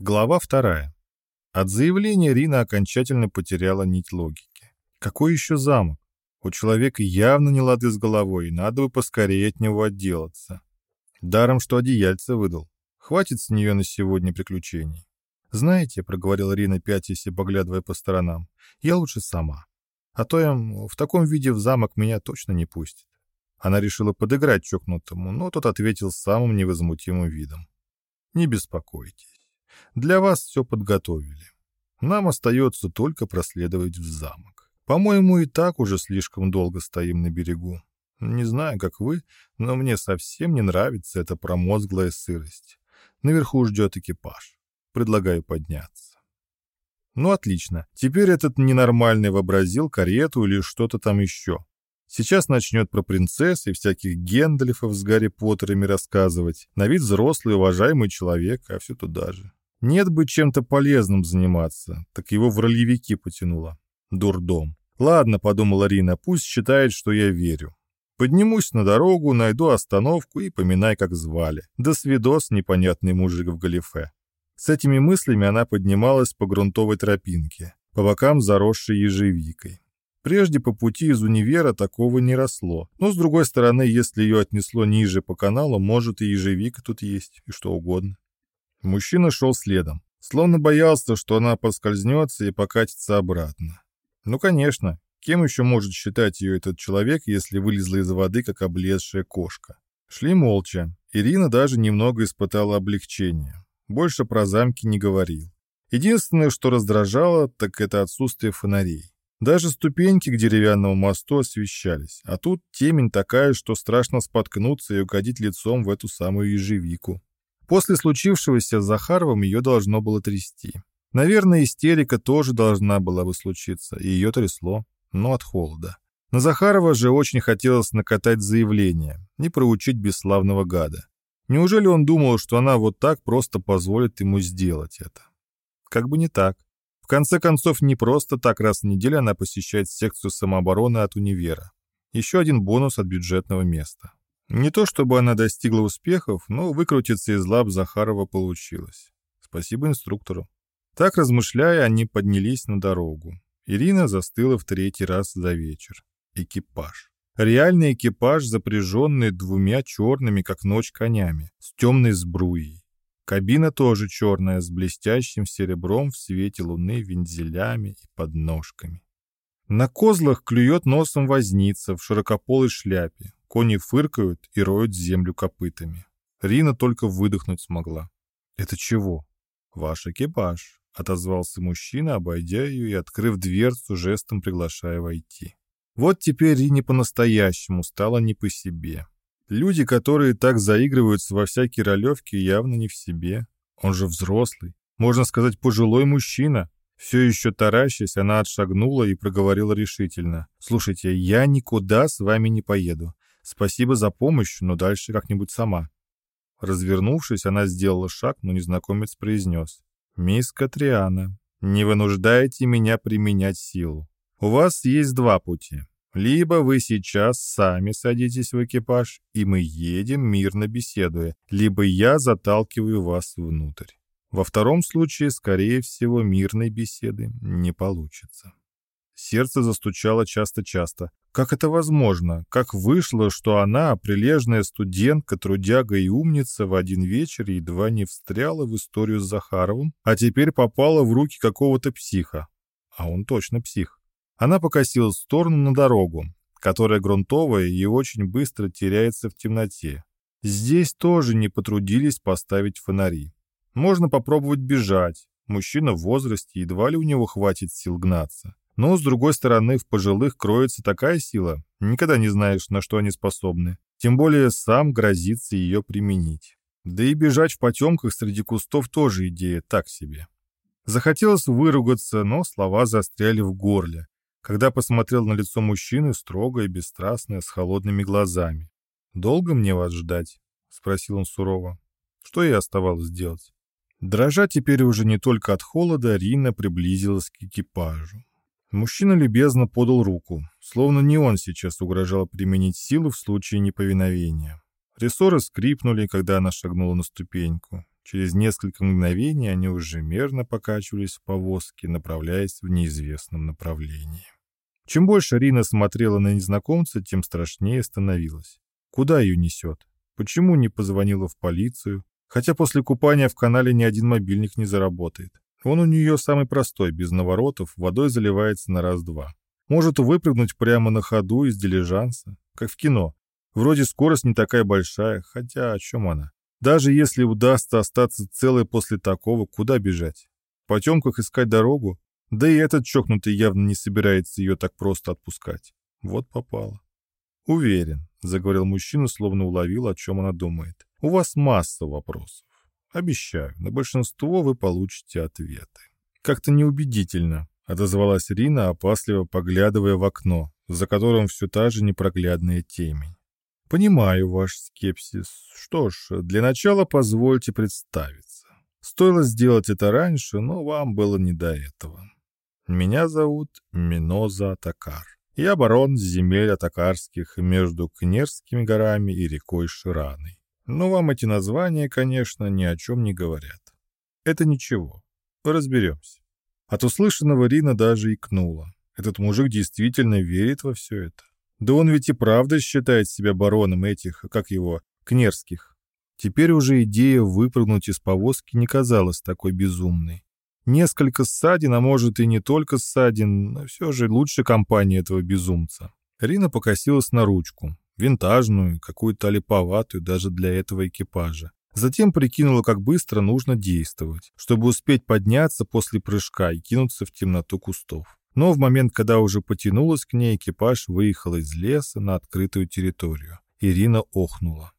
Глава вторая. От заявления Рина окончательно потеряла нить логики. Какой еще замок? У человека явно не лады с головой, и надо бы поскорее от него отделаться. Даром, что одеяльце выдал. Хватит с нее на сегодня приключений. «Знаете», — проговорила Рина, пятясь и поглядывая по сторонам, — «я лучше сама. А то я в таком виде в замок меня точно не пустит». Она решила подыграть чокнутому, но тот ответил самым невозмутимым видом. «Не беспокойтесь. Для вас все подготовили. Нам остается только проследовать в замок. По-моему, и так уже слишком долго стоим на берегу. Не знаю, как вы, но мне совсем не нравится эта промозглая сырость. Наверху ждет экипаж. Предлагаю подняться. Ну, отлично. Теперь этот ненормальный вообразил карету или что-то там еще. Сейчас начнет про принцесс и всяких Гендальфов с Гарри Поттерами рассказывать. На вид взрослый, уважаемый человек, а все туда же. Нет бы чем-то полезным заниматься, так его в ролевики потянуло. Дурдом. Ладно, подумала Рина, пусть считает, что я верю. Поднимусь на дорогу, найду остановку и поминай, как звали. До свидос, непонятный мужик в галифе. С этими мыслями она поднималась по грунтовой тропинке, по бокам заросшей ежевикой. Прежде по пути из универа такого не росло. Но, с другой стороны, если ее отнесло ниже по каналу, может и ежевика тут есть, и что угодно. Мужчина шел следом, словно боялся, что она поскользнется и покатится обратно. Ну, конечно, кем еще может считать ее этот человек, если вылезла из воды, как облезшая кошка? Шли молча. Ирина даже немного испытала облегчение. Больше про замки не говорил. Единственное, что раздражало, так это отсутствие фонарей. Даже ступеньки к деревянному мосту освещались, а тут темень такая, что страшно споткнуться и угодить лицом в эту самую ежевику. После случившегося с Захаровым ее должно было трясти. Наверное, истерика тоже должна была бы случиться, и ее трясло, но от холода. На Захарова же очень хотелось накатать заявление, не проучить бесславного гада. Неужели он думал, что она вот так просто позволит ему сделать это? Как бы не так. В конце концов, не просто так раз в неделю она посещает секцию самообороны от универа. Еще один бонус от бюджетного места. Не то чтобы она достигла успехов, но выкрутиться из лап Захарова получилось. Спасибо инструктору. Так размышляя, они поднялись на дорогу. Ирина застыла в третий раз за вечер. Экипаж. Реальный экипаж, запряженный двумя черными, как ночь, конями, с темной сбруей. Кабина тоже черная, с блестящим серебром в свете луны вензелями и подножками. На козлах клюет носом возница в широкополой шляпе. Кони фыркают и роют землю копытами. Рина только выдохнуть смогла. «Это чего?» «Ваш экипаж», — отозвался мужчина, обойдя ее и открыв дверцу, жестом приглашая войти. Вот теперь Рине по-настоящему стало не по себе. Люди, которые так заигрываются во всякие ролевки, явно не в себе. Он же взрослый, можно сказать, пожилой мужчина. Все еще таращась, она отшагнула и проговорила решительно. «Слушайте, я никуда с вами не поеду. Спасибо за помощь, но дальше как-нибудь сама». Развернувшись, она сделала шаг, но незнакомец произнес. «Мисс Катриана, не вынуждайте меня применять силу. У вас есть два пути. Либо вы сейчас сами садитесь в экипаж, и мы едем, мирно беседуя, либо я заталкиваю вас внутрь. Во втором случае, скорее всего, мирной беседы не получится. Сердце застучало часто-часто. Как это возможно? Как вышло, что она, прилежная студентка, трудяга и умница, в один вечер едва не встряла в историю с Захаровым, а теперь попала в руки какого-то психа? А он точно псих. Она покосилась в сторону на дорогу, которая грунтовая и очень быстро теряется в темноте. Здесь тоже не потрудились поставить фонари. Можно попробовать бежать. Мужчина в возрасте, едва ли у него хватит сил гнаться. Но, с другой стороны, в пожилых кроется такая сила, никогда не знаешь, на что они способны. Тем более сам грозится ее применить. Да и бежать в потемках среди кустов тоже идея так себе. Захотелось выругаться, но слова застряли в горле, когда посмотрел на лицо мужчины, строгое бесстрастное, с холодными глазами. «Долго мне вас ждать?» — спросил он сурово. Что ей оставалось делать? Дрожа теперь уже не только от холода, Рина приблизилась к экипажу. Мужчина любезно подал руку, словно не он сейчас угрожал применить силу в случае неповиновения. Рессоры скрипнули, когда она шагнула на ступеньку. Через несколько мгновений они уже мерно покачивались в повозке, направляясь в неизвестном направлении. Чем больше Рина смотрела на незнакомца, тем страшнее становилась. Куда ее несет? Почему не позвонила в полицию? Хотя после купания в канале ни один мобильник не заработает. Он у нее самый простой, без наворотов, водой заливается на раз-два. Может выпрыгнуть прямо на ходу из дилижанса, как в кино. Вроде скорость не такая большая, хотя о чем она? Даже если удастся остаться целой после такого, куда бежать? В потемках искать дорогу? Да и этот чокнутый явно не собирается ее так просто отпускать. Вот попало. «Уверен», — заговорил мужчина, словно уловил, о чем она думает. «У вас масса вопросов. Обещаю, на большинство вы получите ответы». «Как-то неубедительно», — отозвалась Рина, опасливо поглядывая в окно, за которым все та же непроглядная темень. «Понимаю ваш скепсис. Что ж, для начала позвольте представиться. Стоило сделать это раньше, но вам было не до этого. Меня зовут Миноза Атакар. Я барон земель Атакарских между Кнерскими горами и рекой Шираной. Но вам эти названия, конечно, ни о чем не говорят. Это ничего. Разберемся. От услышанного Рина даже икнула. Этот мужик действительно верит во все это. Да он ведь и правда считает себя бароном этих, как его, кнерских. Теперь уже идея выпрыгнуть из повозки не казалась такой безумной. Несколько ссадин, а может и не только ссадин, но все же лучше компании этого безумца. Рина покосилась на ручку, винтажную, какую-то липоватую даже для этого экипажа. Затем прикинула, как быстро нужно действовать, чтобы успеть подняться после прыжка и кинуться в темноту кустов. Но в момент, когда уже потянулась к ней, экипаж выехал из леса на открытую территорию. Ирина охнула.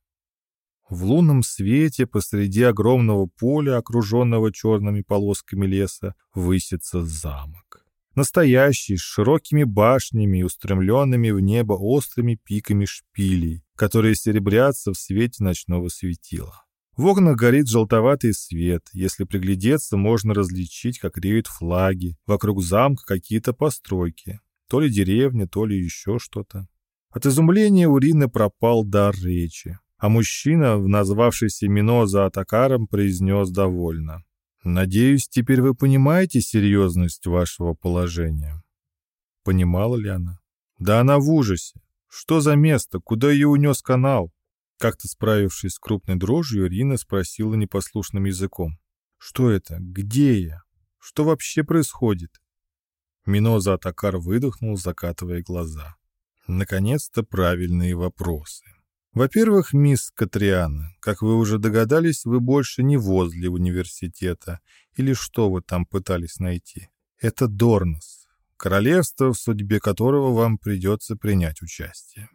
В лунном свете посреди огромного поля, окруженного черными полосками леса, высится замок. Настоящий, с широкими башнями и устремленными в небо острыми пиками шпилей, которые серебрятся в свете ночного светила. В окнах горит желтоватый свет. Если приглядеться, можно различить, как реют флаги. Вокруг замка какие-то постройки. То ли деревня, то ли еще что-то. От изумления у Рины пропал дар речи. А мужчина, назвавшийся Миноза Атакаром, произнес довольно. «Надеюсь, теперь вы понимаете серьезность вашего положения». Понимала ли она? Да она в ужасе. Что за место? Куда ее унес канал? Как-то справившись с крупной дрожью, Рина спросила непослушным языком. «Что это? Где я? Что вообще происходит?» Миноза Атакар выдохнул, закатывая глаза. Наконец-то правильные вопросы. Во-первых, мисс Катриана, как вы уже догадались, вы больше не возле университета. Или что вы там пытались найти? Это Дорнос, королевство, в судьбе которого вам придется принять участие.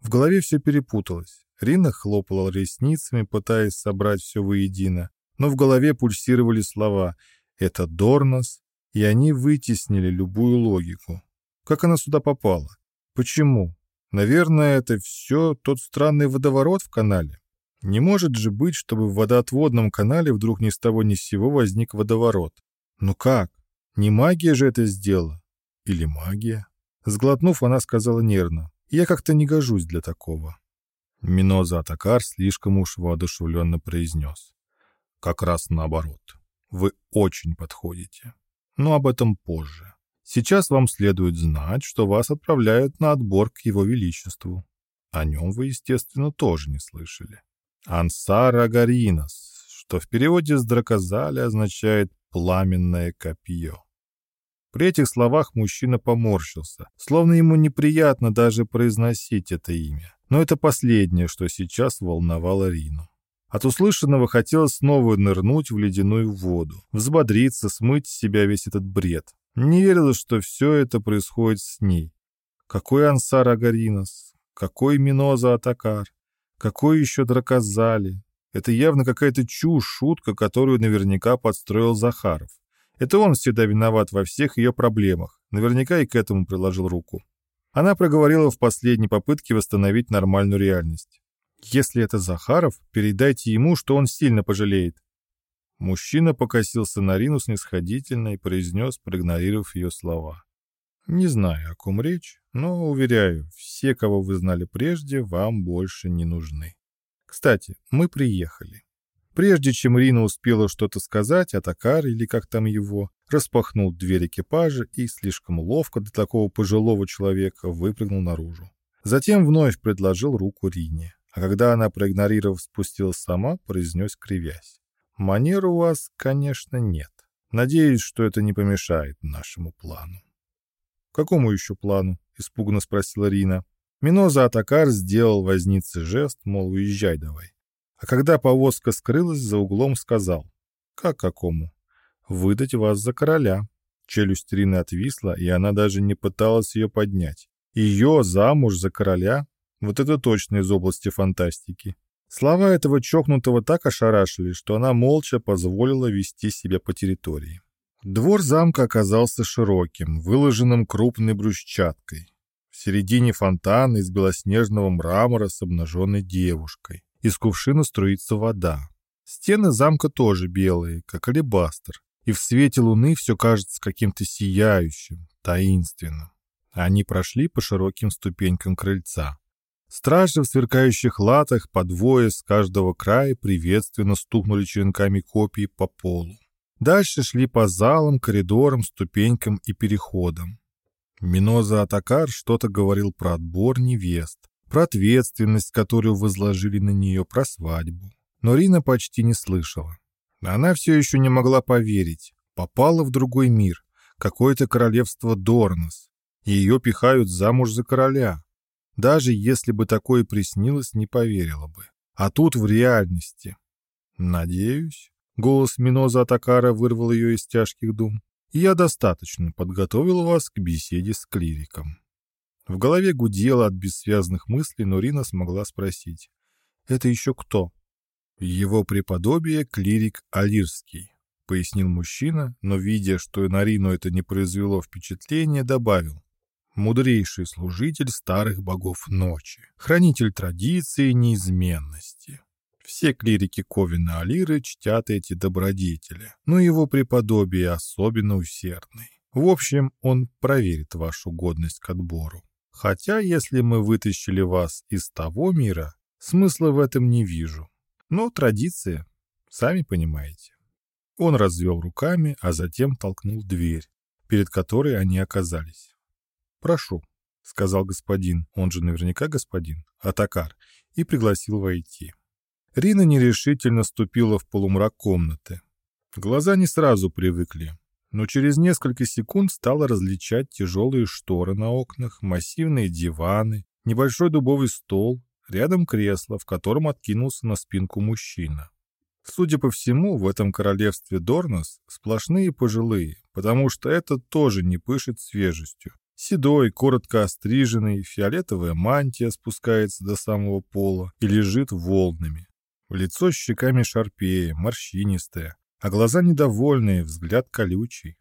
В голове все перепуталось. Рина хлопала ресницами, пытаясь собрать все воедино, но в голове пульсировали слова «это Дорнос», и они вытеснили любую логику. Как она сюда попала? Почему? Наверное, это все тот странный водоворот в канале. Не может же быть, чтобы в водоотводном канале вдруг ни с того ни с сего возник водоворот. Ну как? Не магия же это сделала? Или магия? Сглотнув, она сказала нервно. Я как-то не гожусь для такого. Миноза Атакар слишком уж воодушевленно произнес. «Как раз наоборот. Вы очень подходите. Но об этом позже. Сейчас вам следует знать, что вас отправляют на отбор к его величеству. О нем вы, естественно, тоже не слышали. Ансар Агаринос, что в переводе с дракозали означает «пламенное копье». При этих словах мужчина поморщился, словно ему неприятно даже произносить это имя. Но это последнее, что сейчас волновало Рину. От услышанного хотелось снова нырнуть в ледяную воду, взбодриться, смыть с себя весь этот бред. Не верилось, что все это происходит с ней. Какой Ансар Агаринос? Какой Миноза Атакар? Какой еще Дракозали? Это явно какая-то чушь, шутка, которую наверняка подстроил Захаров. Это он всегда виноват во всех ее проблемах. Наверняка и к этому приложил руку. Она проговорила в последней попытке восстановить нормальную реальность. «Если это Захаров, передайте ему, что он сильно пожалеет». Мужчина покосился на Рину снисходительно и произнес, проигнорировав ее слова. «Не знаю, о ком речь, но, уверяю, все, кого вы знали прежде, вам больше не нужны. Кстати, мы приехали. Прежде чем Рина успела что-то сказать, Атакар, или как там его, распахнул дверь экипажа и слишком ловко для такого пожилого человека выпрыгнул наружу. Затем вновь предложил руку Рине, а когда она, проигнорировав, спустилась сама, произнес, кривясь. «Манер у вас, конечно, нет. Надеюсь, что это не помешает нашему плану». «Какому еще плану?» — испуганно спросила Рина. Миноза Атакар сделал вознице жест, мол, уезжай давай. А когда повозка скрылась, за углом сказал. «Как какому?» «Выдать вас за короля». Челюсть Рины отвисла, и она даже не пыталась ее поднять. Ее замуж за короля? Вот это точно из области фантастики. Слова этого чокнутого так ошарашили, что она молча позволила вести себя по территории. Двор замка оказался широким, выложенным крупной брусчаткой. В середине фонтана из белоснежного мрамора с обнаженной девушкой. Из кувшина струится вода. Стены замка тоже белые, как алебастр, и в свете луны все кажется каким-то сияющим, таинственным. Они прошли по широким ступенькам крыльца. Стражи в сверкающих латах по двое с каждого края приветственно стукнули черенками копий по полу. Дальше шли по залам, коридорам, ступенькам и переходам. Миноза Атакар что-то говорил про отбор невест, про ответственность, которую возложили на нее, про свадьбу. Но Рина почти не слышала. Она все еще не могла поверить. Попала в другой мир, какое-то королевство Дорнос. Ее пихают замуж за короля. Даже если бы такое приснилось, не поверила бы. А тут в реальности. Надеюсь, голос Миноза Атакара вырвал ее из тяжких дум. Я достаточно подготовил вас к беседе с клириком. В голове гудело от бессвязных мыслей, но Рина смогла спросить. «Это еще кто?» «Его преподобие клирик Алирский», — пояснил мужчина, но, видя, что на Рину это не произвело впечатления, добавил. «Мудрейший служитель старых богов ночи, хранитель традиции и неизменности. Все клирики Ковина Алиры чтят эти добродетели, но его преподобие особенно усердный. В общем, он проверит вашу годность к отбору. Хотя, если мы вытащили вас из того мира, смысла в этом не вижу. Но традиция, сами понимаете. Он развел руками, а затем толкнул дверь, перед которой они оказались. «Прошу», — сказал господин, он же наверняка господин, Атакар, и пригласил войти. Рина нерешительно ступила в полумрак комнаты. Глаза не сразу привыкли, но через несколько секунд стала различать тяжелые шторы на окнах, массивные диваны, небольшой дубовый стол, рядом кресло, в котором откинулся на спинку мужчина. Судя по всему, в этом королевстве Дорнос сплошные пожилые, потому что этот тоже не пышет свежестью. Седой, коротко остриженный, фиолетовая мантия спускается до самого пола и лежит волнами. Лицо с щеками шарпея, морщинистое, а глаза недовольные, взгляд колючий.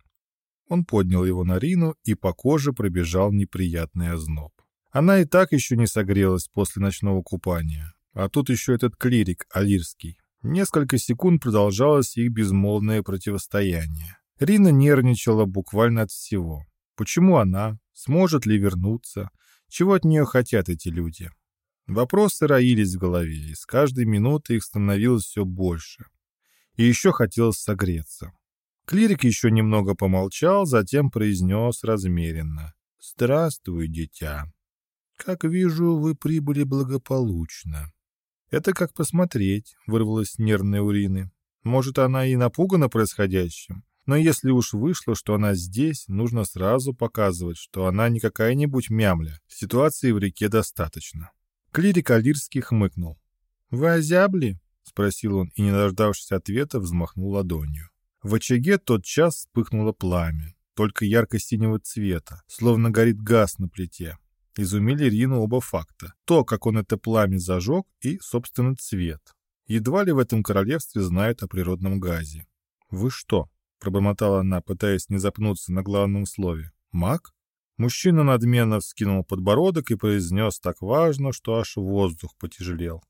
Он поднял его на Рину, и по коже пробежал неприятный озноб. Она и так еще не согрелась после ночного купания. А тут еще этот клирик, Алирский. Несколько секунд продолжалось их безмолвное противостояние. Рина нервничала буквально от всего. Почему она? Сможет ли вернуться? Чего от нее хотят эти люди? Вопросы роились в голове, и с каждой минутой их становилось все больше и еще хотелось согреться. Клирик еще немного помолчал, затем произнес размеренно. «Здравствуй, дитя. Как вижу, вы прибыли благополучно». «Это как посмотреть», — вырвалась нервная Урины. «Может, она и напугана происходящим, но если уж вышло, что она здесь, нужно сразу показывать, что она не какая-нибудь мямля. Ситуации в реке достаточно». Клирик Алирский хмыкнул. «Вы озябли?» — спросил он и, не дождавшись ответа, взмахнул ладонью. В очаге тот час вспыхнуло пламя, только ярко-синего цвета, словно горит газ на плите. Изумили Рину оба факта. То, как он это пламя зажег, и, собственно, цвет. Едва ли в этом королевстве знают о природном газе. «Вы что?» — пробормотала она, пытаясь не запнуться на главном слове. «Маг?» Мужчина надменно вскинул подбородок и произнес так важно, что аж воздух потяжелел.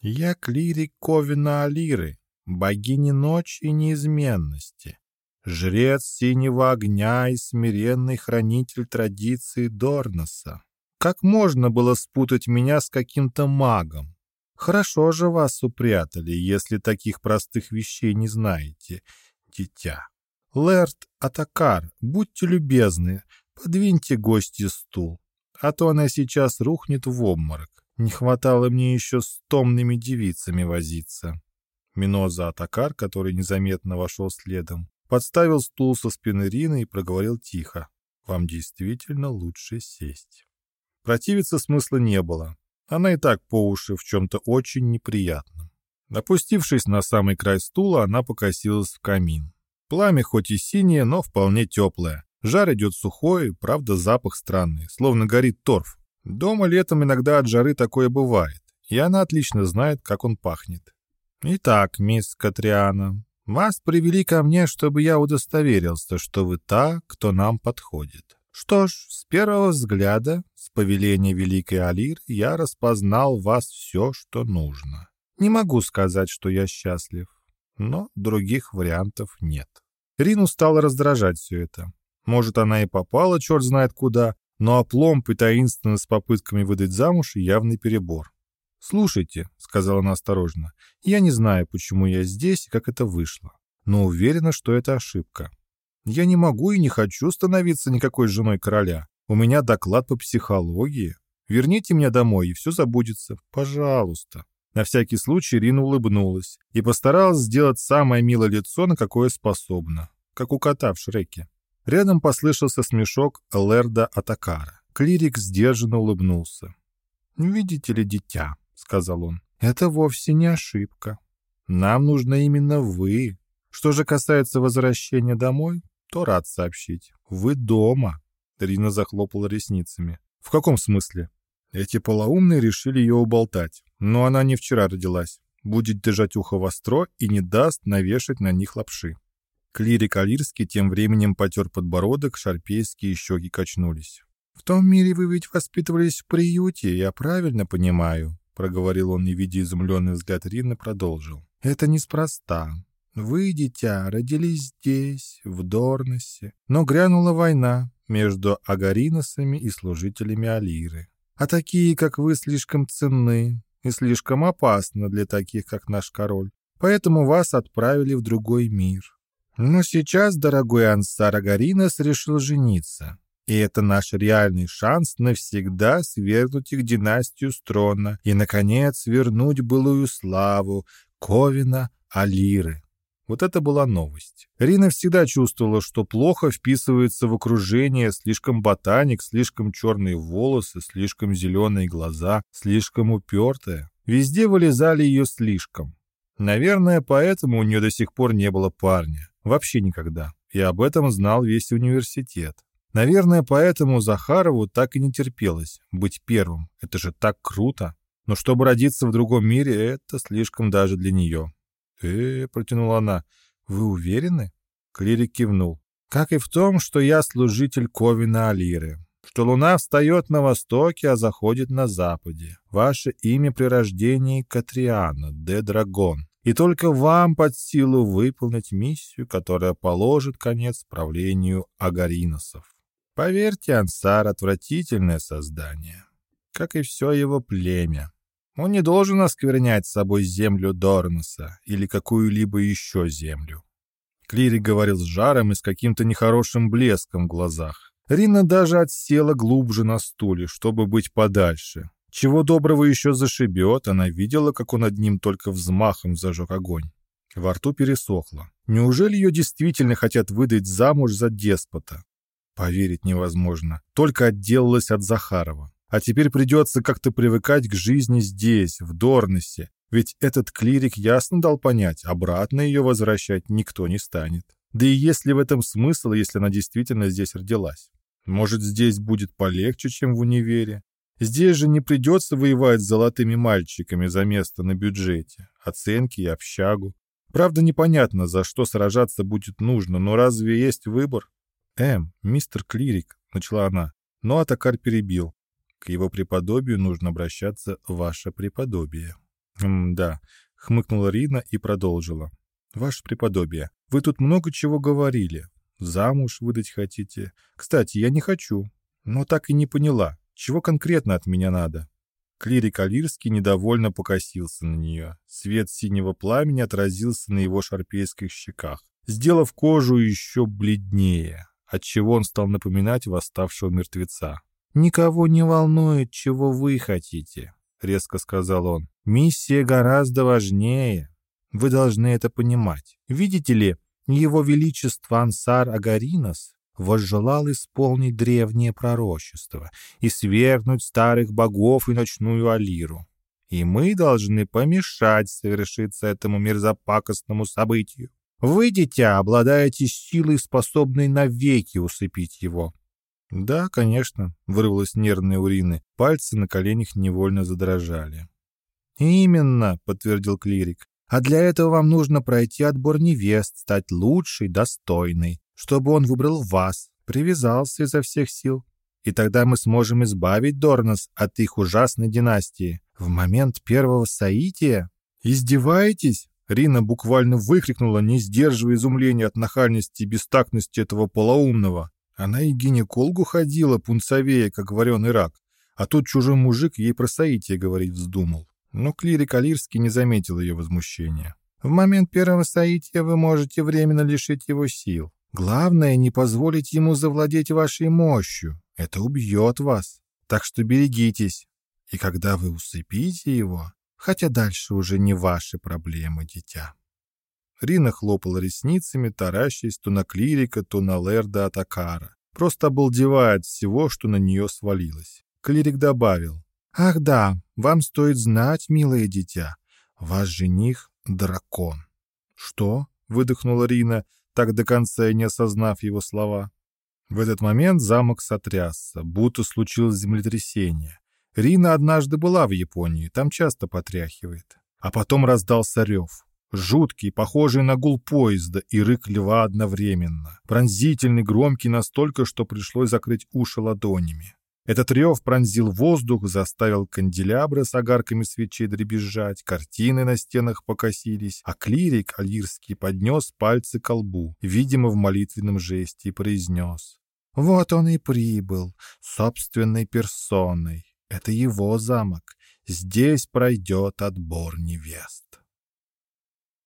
Я клирик Ковина Алиры, богини ночи и неизменности, жрец синего огня и смиренный хранитель традиции Дорноса. Как можно было спутать меня с каким-то магом? Хорошо же вас упрятали, если таких простых вещей не знаете, дитя. Лэрд Атакар, будьте любезны, подвиньте гости стул, а то она сейчас рухнет в обморок. Не хватало мне еще с томными девицами возиться. Миноза Атакар, который незаметно вошел следом, подставил стул со спины Рины и проговорил тихо. «Вам действительно лучше сесть». Противиться смысла не было. Она и так по уши в чем-то очень неприятном. Опустившись на самый край стула, она покосилась в камин. Пламя хоть и синее, но вполне теплое. Жар идет сухой, правда запах странный, словно горит торф. Дома летом иногда от жары такое бывает, и она отлично знает, как он пахнет. «Итак, мисс Катриана, вас привели ко мне, чтобы я удостоверился, что вы та, кто нам подходит. Что ж, с первого взгляда, с повеления Великой Алир, я распознал вас все, что нужно. Не могу сказать, что я счастлив, но других вариантов нет. Рину стало раздражать все это. Может, она и попала черт знает куда, но опломб и таинственность с попытками выдать замуж — явный перебор. «Слушайте», — сказала она осторожно, — «я не знаю, почему я здесь и как это вышло, но уверена, что это ошибка. Я не могу и не хочу становиться никакой женой короля. У меня доклад по психологии. Верните меня домой, и все забудется. Пожалуйста». На всякий случай Рина улыбнулась и постаралась сделать самое милое лицо, на какое способна, как у кота в Шреке. Рядом послышался смешок Лерда Атакара. Клирик сдержанно улыбнулся. «Видите ли, дитя», — сказал он, — «это вовсе не ошибка. Нам нужны именно вы. Что же касается возвращения домой, то рад сообщить. Вы дома». Рина захлопала ресницами. «В каком смысле?» Эти полоумные решили ее уболтать. Но она не вчера родилась. Будет держать ухо востро и не даст навешать на них лапши. Клирик Алирский тем временем потер подбородок, шарпейские щеки качнулись. «В том мире вы ведь воспитывались в приюте, я правильно понимаю?» Проговорил он и, видя изумленный взгляд Рины, продолжил. «Это неспроста. Вы, дитя, родились здесь, в Дорносе, но грянула война между агариносами и служителями Алиры. А такие, как вы, слишком ценны и слишком опасны для таких, как наш король. Поэтому вас отправили в другой мир. Но сейчас дорогой Ансар Агаринос решил жениться. И это наш реальный шанс навсегда свергнуть их династию с трона и, наконец, вернуть былую славу Ковина Алиры. Вот это была новость. Рина всегда чувствовала, что плохо вписывается в окружение, слишком ботаник, слишком черные волосы, слишком зеленые глаза, слишком упертая. Везде вылезали ее слишком. Наверное, поэтому у нее до сих пор не было парня. Вообще никогда. И об этом знал весь университет. Наверное, поэтому Захарову так и не терпелось быть первым. Это же так круто. Но чтобы родиться в другом мире, это слишком даже для нее. «Э, — протянула она, — вы уверены?» Клирик кивнул. «Как и в том, что я служитель Ковина Алиры, что луна встает на востоке, а заходит на западе. Ваше имя при рождении Катриана, де Драгон и только вам под силу выполнить миссию, которая положит конец правлению агариносов. Поверьте, Ансар — отвратительное создание, как и все его племя. Он не должен осквернять собой землю Дорноса или какую-либо еще землю. Клирик говорил с жаром и с каким-то нехорошим блеском в глазах. Рина даже отсела глубже на стуле, чтобы быть подальше, чего доброго еще зашибет, она видела, как он одним только взмахом зажег огонь. Во рту пересохло. Неужели ее действительно хотят выдать замуж за деспота? Поверить невозможно. Только отделалась от Захарова. А теперь придется как-то привыкать к жизни здесь, в Дорнесе. Ведь этот клирик ясно дал понять, обратно ее возвращать никто не станет. Да и есть ли в этом смысл, если она действительно здесь родилась? Может, здесь будет полегче, чем в универе? Здесь же не придется воевать с золотыми мальчиками за место на бюджете, оценки и общагу. Правда, непонятно, за что сражаться будет нужно, но разве есть выбор? «Эм, мистер Клирик», — начала она, но Атакар перебил. К его преподобию нужно обращаться ваше преподобие. «М да», — хмыкнула Рина и продолжила. «Ваше преподобие, вы тут много чего говорили. Замуж выдать хотите. Кстати, я не хочу, но так и не поняла, чего конкретно от меня надо? Клирик Алирский недовольно покосился на нее. Свет синего пламени отразился на его шарпейских щеках, сделав кожу еще бледнее, отчего он стал напоминать восставшего мертвеца. «Никого не волнует, чего вы хотите», — резко сказал он. «Миссия гораздо важнее. Вы должны это понимать. Видите ли, его Величество Ансар Агаринос возжелал исполнить древнее пророчество и свергнуть старых богов и ночную Алиру. И мы должны помешать совершиться этому мерзопакостному событию. Вы, дитя, обладаете силой, способной навеки усыпить его. «Да, конечно», — вырвалось нервные урины. Пальцы на коленях невольно задрожали. «Именно», — подтвердил клирик. «А для этого вам нужно пройти отбор невест, стать лучшей, достойной чтобы он выбрал вас, привязался изо всех сил. И тогда мы сможем избавить Дорнос от их ужасной династии. В момент первого соития... Издеваетесь? Рина буквально выкрикнула, не сдерживая изумления от нахальности и бестактности этого полоумного. Она и гинекологу ходила, пунцовее, как вареный рак. А тут чужой мужик ей про соитие говорить вздумал. Но клирик Алирский не заметил ее возмущения. В момент первого соития вы можете временно лишить его сил. Главное, не позволить ему завладеть вашей мощью. Это убьет вас. Так что берегитесь. И когда вы усыпите его, хотя дальше уже не ваши проблемы, дитя». Рина хлопала ресницами, таращаясь то на клирика, то на Лерда Атакара. Просто обалдевая от всего, что на нее свалилось. Клирик добавил. «Ах да, вам стоит знать, милое дитя, ваш жених — дракон». «Что?» — выдохнула Рина, так до конца и не осознав его слова. В этот момент замок сотрясся, будто случилось землетрясение. Рина однажды была в Японии, там часто потряхивает. А потом раздался рев. Жуткий, похожий на гул поезда и рык льва одновременно. Пронзительный, громкий настолько, что пришлось закрыть уши ладонями. Этот рев пронзил воздух, заставил канделябры с огарками свечей дребезжать, картины на стенах покосились, а клирик алирский поднес пальцы к лбу, видимо, в молитвенном жесте, и произнес. «Вот он и прибыл, собственной персоной. Это его замок. Здесь пройдет отбор невест».